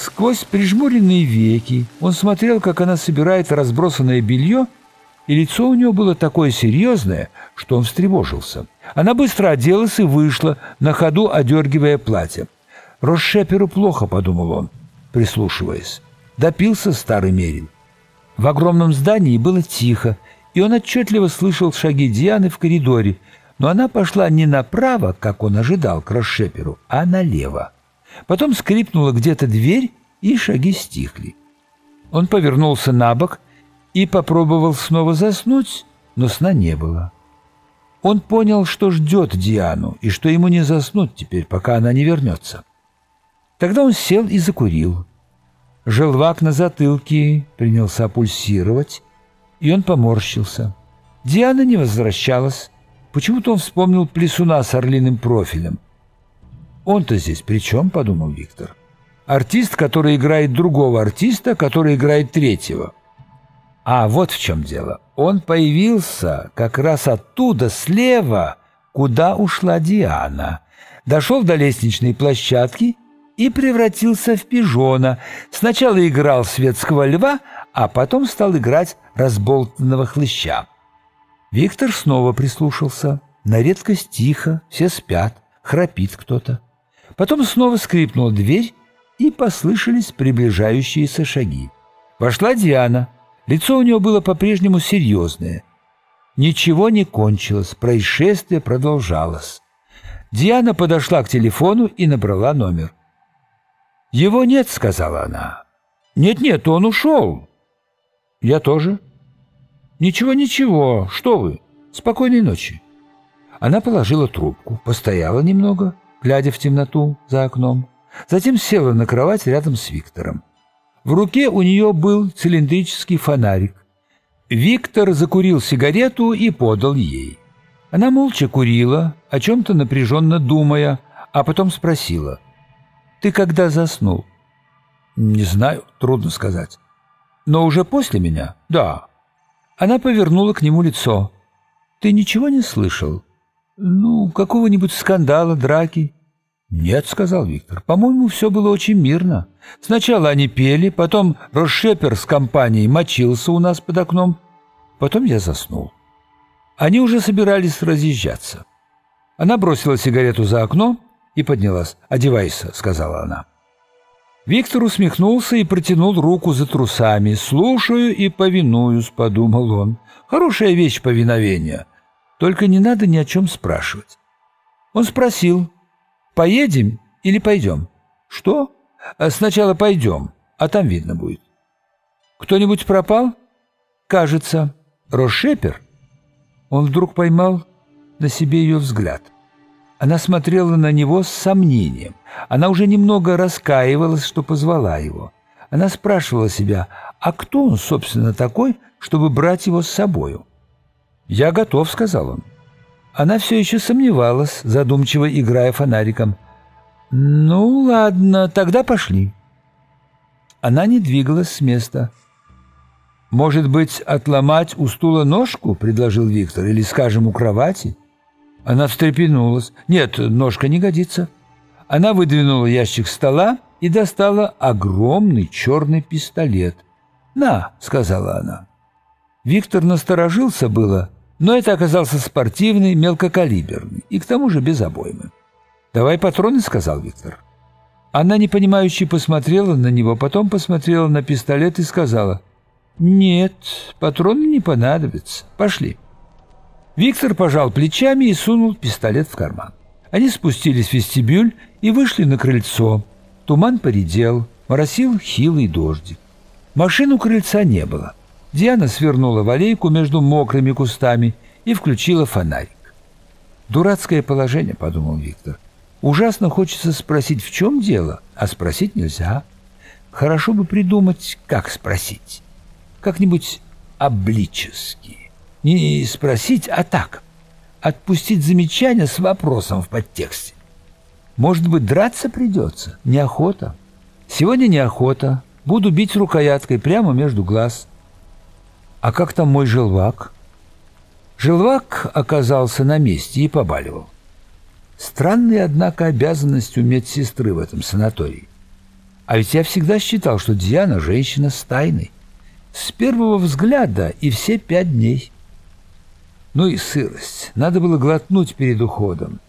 Сквозь прижмуренные веки он смотрел, как она собирает разбросанное белье, и лицо у нее было такое серьезное, что он встревожился. Она быстро оделась и вышла, на ходу одергивая платье. «Росшеперу плохо», — подумал он, прислушиваясь. Допился старый мерин. В огромном здании было тихо, и он отчетливо слышал шаги Дианы в коридоре, но она пошла не направо, как он ожидал, к Росшеперу, а налево. Потом скрипнула где-то дверь, и шаги стихли. Он повернулся на бок и попробовал снова заснуть, но сна не было. Он понял, что ждет Диану, и что ему не заснуть теперь, пока она не вернется. Тогда он сел и закурил. Желвак на затылке принялся пульсировать, и он поморщился. Диана не возвращалась. Почему-то он вспомнил плесуна с орлиным профилем. «Он-то здесь при чем?» — подумал Виктор. «Артист, который играет другого артиста, который играет третьего». А вот в чем дело. Он появился как раз оттуда, слева, куда ушла Диана. Дошел до лестничной площадки и превратился в пижона. Сначала играл светского льва, а потом стал играть разболтанного хлыща. Виктор снова прислушался. На редкость тихо, все спят, храпит кто-то. Потом снова скрипнула дверь, и послышались приближающиеся шаги. Вошла Диана. Лицо у нее было по-прежнему серьезное. Ничего не кончилось, происшествие продолжалось. Диана подошла к телефону и набрала номер. «Его нет», — сказала она. «Нет-нет, он ушел». «Я тоже». «Ничего-ничего, что вы. Спокойной ночи». Она положила трубку, постояла немного, глядя в темноту за окном. Затем села на кровать рядом с Виктором. В руке у нее был цилиндрический фонарик. Виктор закурил сигарету и подал ей. Она молча курила, о чем-то напряженно думая, а потом спросила — ты когда заснул? Не знаю, трудно сказать. Но уже после меня? Да. Она повернула к нему лицо. Ты ничего не слышал? Ну, какого-нибудь скандала, драки? Нет, сказал Виктор. По-моему, все было очень мирно. Сначала они пели, потом Рошепер с компанией мочился у нас под окном. Потом я заснул. Они уже собирались разъезжаться. Она бросила сигарету за окно и поднялась. «Одевайся», — сказала она. Виктор усмехнулся и протянул руку за трусами. «Слушаю и повинуюсь», — подумал он. «Хорошая вещь повиновения. Только не надо ни о чем спрашивать». Он спросил, «Поедем или пойдем?» «Что?» «А «Сначала пойдем, а там видно будет». «Кто-нибудь пропал?» «Кажется, Рошепер». Он вдруг поймал на себе ее взгляд — она смотрела на него с сомнением. Она уже немного раскаивалась, что позвала его. Она спрашивала себя, а кто он, собственно, такой, чтобы брать его с собою? «Я готов», — сказал он. Она все еще сомневалась, задумчиво играя фонариком. «Ну, ладно, тогда пошли». Она не двигалась с места. «Может быть, отломать у стула ножку?» — предложил Виктор. «Или, скажем, у кровати?» Она встрепенулась. «Нет, ножка не годится». Она выдвинула ящик стола и достала огромный черный пистолет. «На», — сказала она. Виктор насторожился было, но это оказался спортивный, мелкокалиберный и к тому же без обоймы. «Давай патроны», — сказал Виктор. Она непонимающе посмотрела на него, потом посмотрела на пистолет и сказала, «Нет, патроны не понадобятся. Пошли». Виктор пожал плечами и сунул пистолет в карман. Они спустились в вестибюль и вышли на крыльцо. Туман поредел, моросил хилый дождик. Машин у крыльца не было. Диана свернула в аллейку между мокрыми кустами и включила фонарик. «Дурацкое положение», — подумал Виктор. «Ужасно хочется спросить, в чем дело, а спросить нельзя. Хорошо бы придумать, как спросить. Как-нибудь облически». Не спросить, а так. Отпустить замечание с вопросом в подтексте. Может быть, драться придется? Неохота. Сегодня неохота. Буду бить рукояткой прямо между глаз. А как там мой желвак? Желвак оказался на месте и побаливал. Странная, однако, обязанность у медсестры в этом санатории. А ведь я всегда считал, что Диана – женщина с тайной. С первого взгляда и все пять дней. Ну и сырость. Надо было глотнуть перед уходом.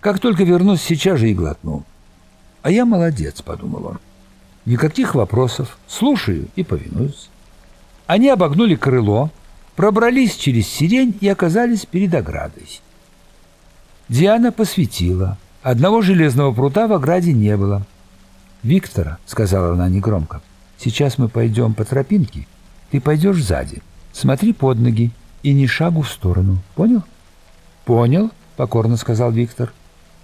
Как только вернусь, сейчас же и глотну. А я молодец, подумал он. Никаких вопросов. Слушаю и повинуюсь. Они обогнули крыло, пробрались через сирень и оказались перед оградой. Диана посветила. Одного железного прута в ограде не было. «Виктора», — сказала она негромко, — «сейчас мы пойдем по тропинке. Ты пойдешь сзади. Смотри под ноги и ни шагу в сторону. Понял?» «Понял», — покорно сказал Виктор.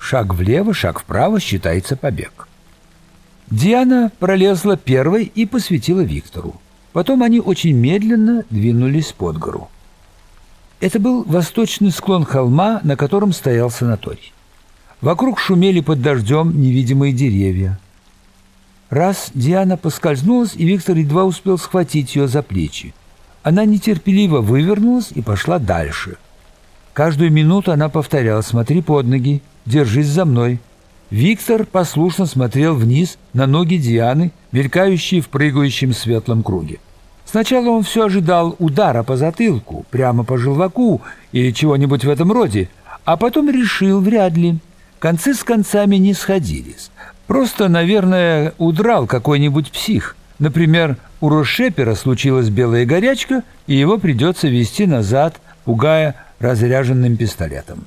«Шаг влево, шаг вправо считается побег». Диана пролезла первой и посветила Виктору. Потом они очень медленно двинулись под гору. Это был восточный склон холма, на котором стоял санаторий. Вокруг шумели под дождем невидимые деревья. Раз Диана поскользнулась, и Виктор едва успел схватить ее за плечи. Она нетерпеливо вывернулась и пошла дальше. Каждую минуту она повторяла «Смотри под ноги, держись за мной». Виктор послушно смотрел вниз на ноги Дианы, мелькающие в прыгающем светлом круге. Сначала он все ожидал удара по затылку, прямо по желваку или чего-нибудь в этом роде, а потом решил вряд ли. Концы с концами не сходились. Просто, наверное, удрал какой-нибудь псих. Например, у Рошепера случилась белая горячка, и его придется вести назад, пугая разряженным пистолетом.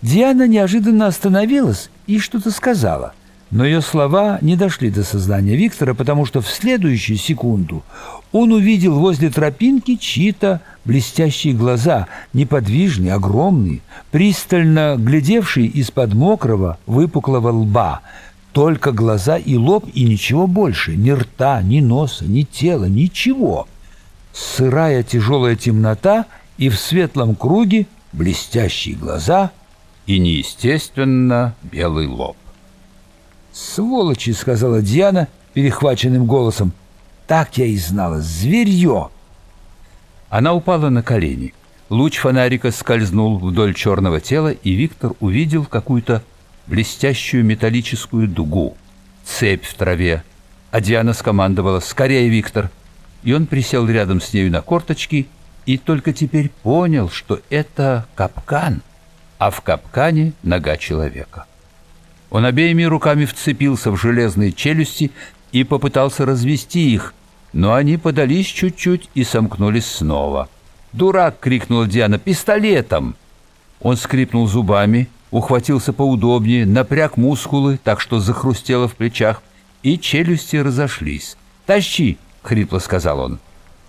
Диана неожиданно остановилась и что-то сказала, но ее слова не дошли до сознания Виктора, потому что в следующую секунду он увидел возле тропинки чьи-то блестящие глаза, неподвижные, огромные, пристально глядевшие из-под мокрого, выпуклого лба. Только глаза и лоб, и ничего больше, ни рта, ни носа, ни тела, ничего. Сырая тяжелая темнота и в светлом круге блестящие глаза и неестественно белый лоб. «Сволочи!» — сказала Диана перехваченным голосом. «Так я и знала! Зверье!» Она упала на колени. Луч фонарика скользнул вдоль черного тела, и Виктор увидел какую-то блестящую металлическую дугу, цепь в траве. А Диана скомандовала «Скорее, Виктор!» И он присел рядом с нею на корточки и только теперь понял, что это капкан, а в капкане нога человека. Он обеими руками вцепился в железные челюсти и попытался развести их, но они подались чуть-чуть и сомкнулись снова. «Дурак!» — крикнула Диана. «Пистолетом!» Он скрипнул зубами, ухватился поудобнее, напряг мускулы, так что захрустело в плечах, и челюсти разошлись. «Тащи!» — хрипло сказал он.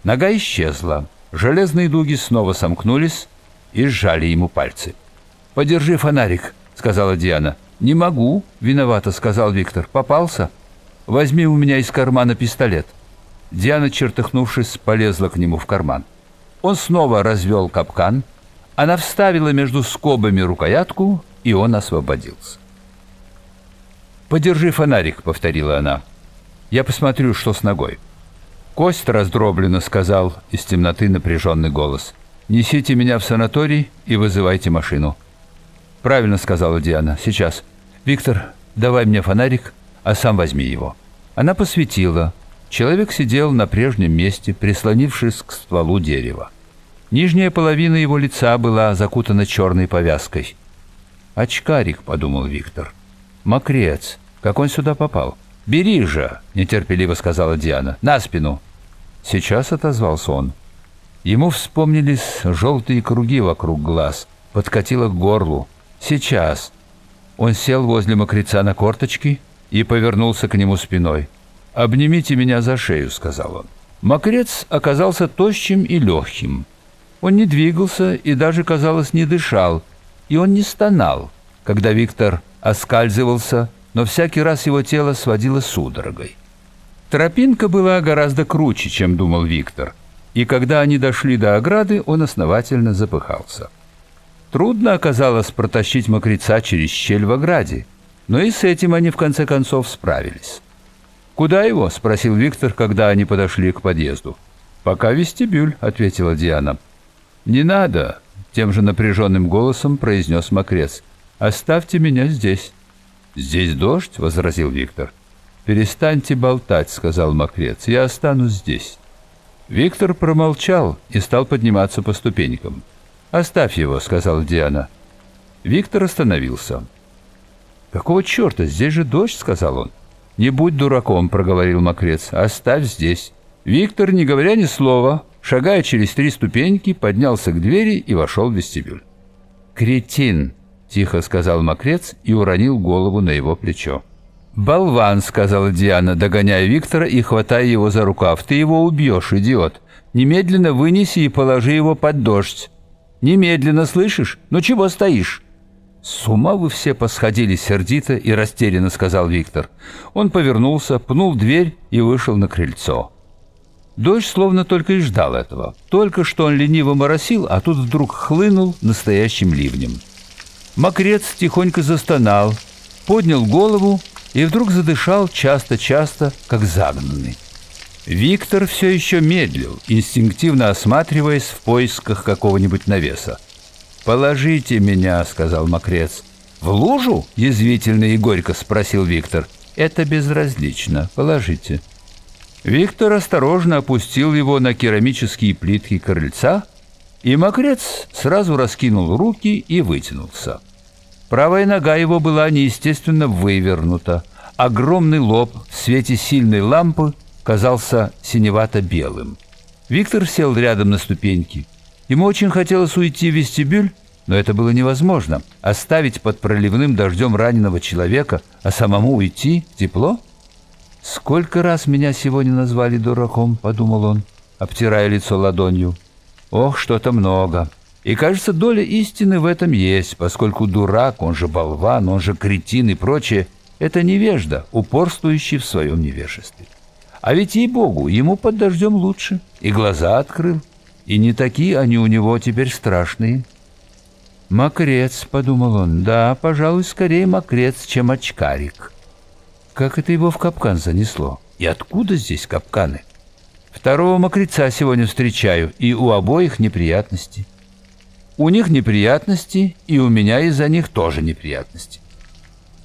Нога исчезла. Железные дуги снова сомкнулись и сжали ему пальцы. «Подержи фонарик», — сказала Диана. «Не могу», — виновато сказал Виктор. «Попался? Возьми у меня из кармана пистолет». Диана, чертыхнувшись, полезла к нему в карман. Он снова развел капкан. Она вставила между скобами рукоятку, и он освободился. «Подержи фонарик», — повторила она. «Я посмотрю, что с ногой». «Кость раздроблена», — сказал из темноты напряженный голос. «Несите меня в санаторий и вызывайте машину». «Правильно», — сказала Диана. «Сейчас. Виктор, давай мне фонарик, а сам возьми его». Она посветила. Человек сидел на прежнем месте, прислонившись к стволу дерева. Нижняя половина его лица была закутана черной повязкой. «Очкарик», — подумал Виктор. «Мокрец. Как он сюда попал?» «Бери же!» — нетерпеливо сказала Диана. «На спину!» Сейчас отозвался он. Ему вспомнились желтые круги вокруг глаз, подкатило к горлу. «Сейчас!» Он сел возле мокреца на корточки и повернулся к нему спиной. «Обнимите меня за шею», — сказал он. Мокрец оказался тощим и легким. Он не двигался и даже, казалось, не дышал, и он не стонал, когда Виктор оскальзывался, но всякий раз его тело сводило судорогой. Тропинка была гораздо круче, чем думал Виктор, и когда они дошли до ограды, он основательно запыхался. Трудно оказалось протащить мокреца через щель в ограде, но и с этим они в конце концов справились. «Куда его?» — спросил Виктор, когда они подошли к подъезду. «Пока вестибюль», — ответила Диана. «Не надо», — тем же напряженным голосом произнес Мокрец. «Оставьте меня здесь». «Здесь дождь?» — возразил Виктор. «Перестаньте болтать», — сказал Мокрец, — «я останусь здесь». Виктор промолчал и стал подниматься по ступенькам. «Оставь его», — сказала Диана. Виктор остановился. «Какого черта? Здесь же дождь», — сказал он. «Не будь дураком», — проговорил Мокрец. «Оставь здесь». Виктор, не говоря ни слова, шагая через три ступеньки, поднялся к двери и вошел в вестибюль. «Кретин!» — тихо сказал Мокрец и уронил голову на его плечо. «Болван!» — сказала Диана, догоняя Виктора и хватая его за рукав. «Ты его убьешь, идиот! Немедленно вынеси и положи его под дождь! Немедленно, слышишь? Ну чего стоишь?» «С ума вы все посходили сердито и растерянно», — сказал Виктор. Он повернулся, пнул дверь и вышел на крыльцо. Дождь словно только и ждал этого. Только что он лениво моросил, а тут вдруг хлынул настоящим ливнем. Мокрец тихонько застонал, поднял голову и вдруг задышал часто-часто, как загнанный. Виктор все еще медлил, инстинктивно осматриваясь в поисках какого-нибудь навеса. «Положите меня», — сказал Мокрец. «В лужу?» — язвительно и горько спросил Виктор. «Это безразлично. Положите». Виктор осторожно опустил его на керамические плитки крыльца, и Мокрец сразу раскинул руки и вытянулся. Правая нога его была неестественно вывернута. Огромный лоб в свете сильной лампы казался синевато-белым. Виктор сел рядом на ступеньки. Ему очень хотелось уйти в вестибюль, но это было невозможно. Оставить под проливным дождем раненого человека, а самому уйти тепло? «Сколько раз меня сегодня назвали дураком», — подумал он, обтирая лицо ладонью. «Ох, что-то много». И, кажется, доля истины в этом есть, поскольку дурак, он же болван, он же кретин и прочее, это невежда, упорствующий в своем невежестве. А ведь, ей-богу, ему под дождем лучше, и глаза открыл, и не такие они у него теперь страшные. «Мокрец», — подумал он, — «да, пожалуй, скорее мокрец, чем очкарик». Как это его в капкан занесло? И откуда здесь капканы? Второго мокреца сегодня встречаю, и у обоих неприятности. У них неприятности, и у меня из-за них тоже неприятности.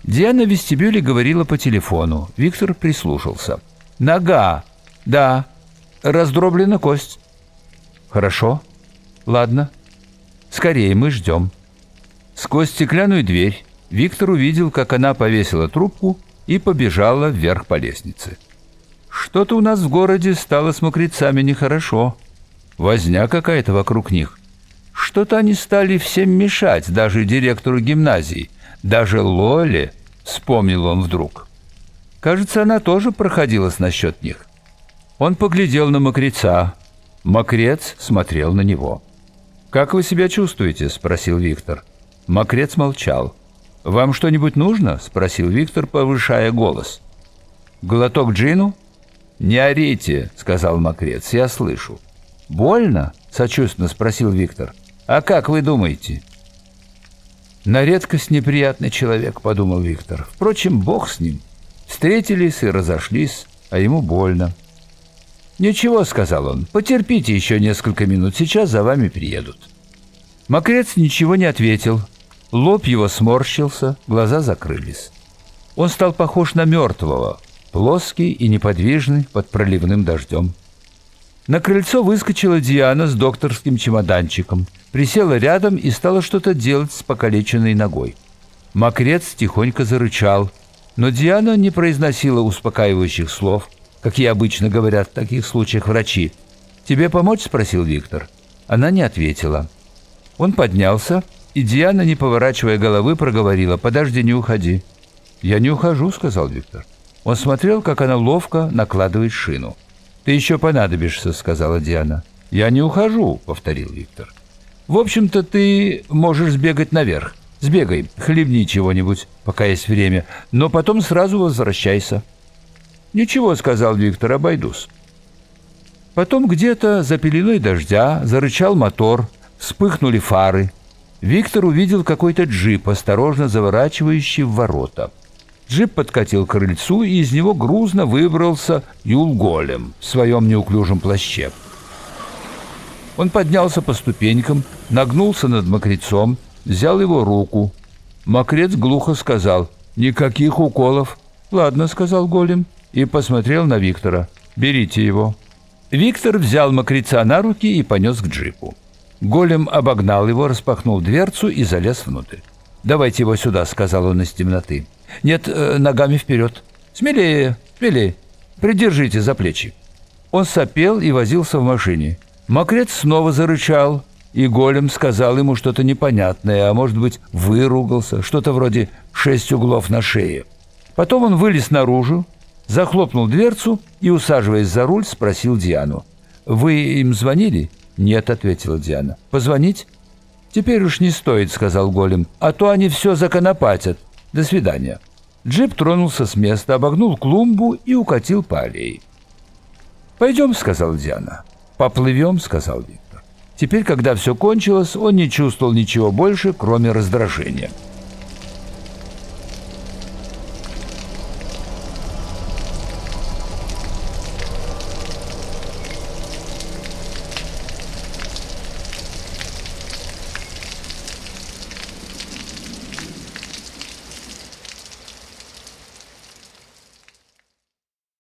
Диана в вестибюле говорила по телефону. Виктор прислушался. «Нога. Да. Раздроблена кость». «Хорошо. Ладно. Скорее, мы ждем». Сквозь стеклянную дверь Виктор увидел, как она повесила трубку и побежала вверх по лестнице. «Что-то у нас в городе стало с мокрецами нехорошо. Возня какая-то вокруг них. Что-то они стали всем мешать, даже директору гимназии, даже Лоле, вспомнил он вдруг. Кажется, она тоже проходилась насчет них. Он поглядел на мокреца. Мокрец смотрел на него. «Как вы себя чувствуете?» – спросил Виктор. Мокрец молчал. «Вам что-нибудь нужно?» – спросил Виктор, повышая голос. «Глоток джину?» «Не орите», – сказал Мокрец, – «я слышу». «Больно?» – сочувственно спросил Виктор. А как вы думаете? На редкость неприятный человек, подумал Виктор. Впрочем, бог с ним. Встретились и разошлись, а ему больно. «Ничего», — сказал он, — «потерпите еще несколько минут, сейчас за вами приедут». Мокрец ничего не ответил. Лоб его сморщился, глаза закрылись. Он стал похож на мертвого, плоский и неподвижный под проливным дождем. На крыльцо выскочила Диана с докторским чемоданчиком, присела рядом и стала что-то делать с покалеченной ногой. Мокрец тихонько зарычал, но Диана не произносила успокаивающих слов, как и обычно говорят в таких случаях врачи. «Тебе помочь?» – спросил Виктор. Она не ответила. Он поднялся, и Диана, не поворачивая головы, проговорила «Подожди, не уходи». «Я не ухожу», – сказал Виктор. Он смотрел, как она ловко накладывает шину. «Ты еще понадобишься», — сказала Диана. «Я не ухожу», — повторил Виктор. «В общем-то, ты можешь сбегать наверх. Сбегай, хлебни чего-нибудь, пока есть время, но потом сразу возвращайся». «Ничего», — сказал Виктор, — «обойдусь». Потом где-то за пеленой дождя зарычал мотор, вспыхнули фары. Виктор увидел какой-то джип, осторожно заворачивающий в ворота. Джип подкатил к крыльцу, и из него грузно выбрался Юл-Голем в своем неуклюжем плаще. Он поднялся по ступенькам, нагнулся над мокрецом, взял его руку. Мокрец глухо сказал «Никаких уколов». «Ладно», — сказал голем и посмотрел на Виктора. «Берите его». Виктор взял мокреца на руки и понес к джипу. Голем обогнал его, распахнул дверцу и залез внутрь. «Давайте его сюда», — сказал он из темноты. «Нет, э, ногами вперед. Смелее, смелее. Придержите за плечи». Он сопел и возился в машине. Мокрец снова зарычал, и голем сказал ему что-то непонятное, а может быть, выругался, что-то вроде «шесть углов на шее». Потом он вылез наружу, захлопнул дверцу и, усаживаясь за руль, спросил Диану. «Вы им звонили?» «Нет», — ответила Диана. «Позвонить?» «Теперь уж не стоит», — сказал голем, «а то они все законопатят. До свидания». Джип тронулся с места, обогнул клумбу и укатил по аллее. «Пойдем», — сказал Диана. «Поплывем», — сказал Виктор. Теперь, когда все кончилось, он не чувствовал ничего больше, кроме раздражения.